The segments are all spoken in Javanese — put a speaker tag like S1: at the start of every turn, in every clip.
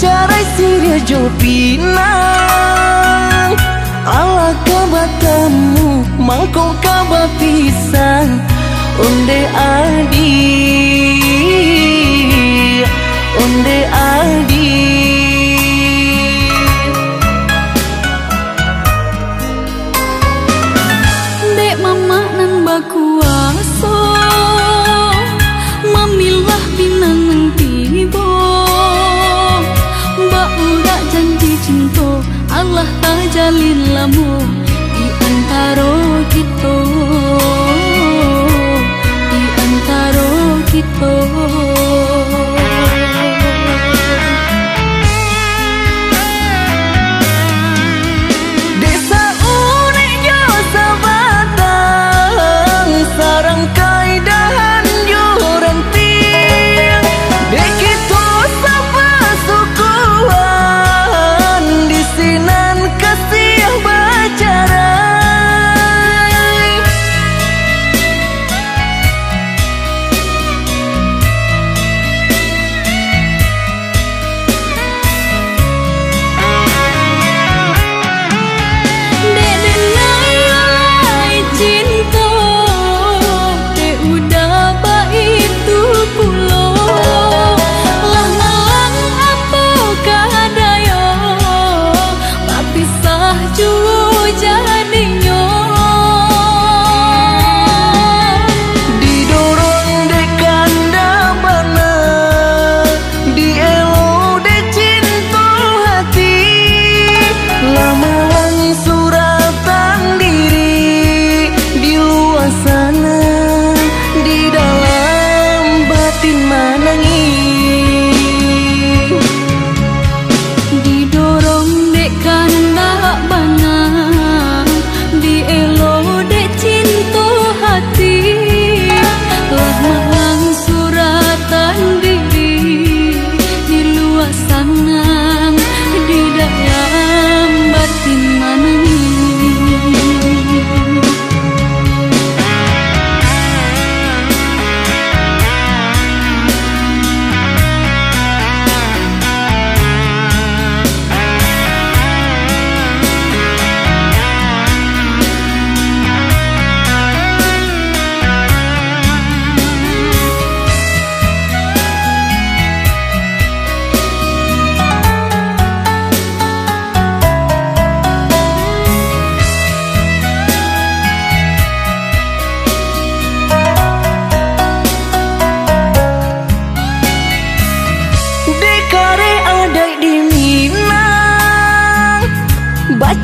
S1: Чарай сире жопина Ала кабатаму Мангко кабатисан Onde adi.
S2: salin lamu di antara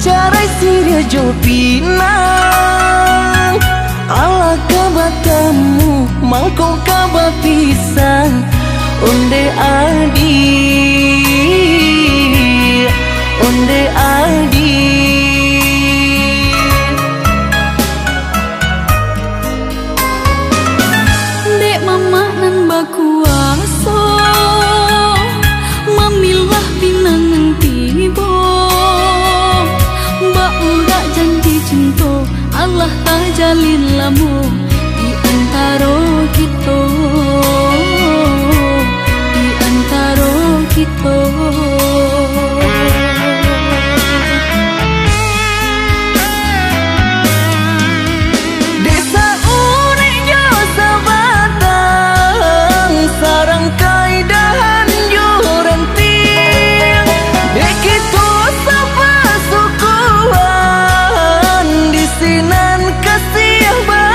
S1: Чарай сиря джопина Ала кабатаму, манко кабатисан Унде адин nascer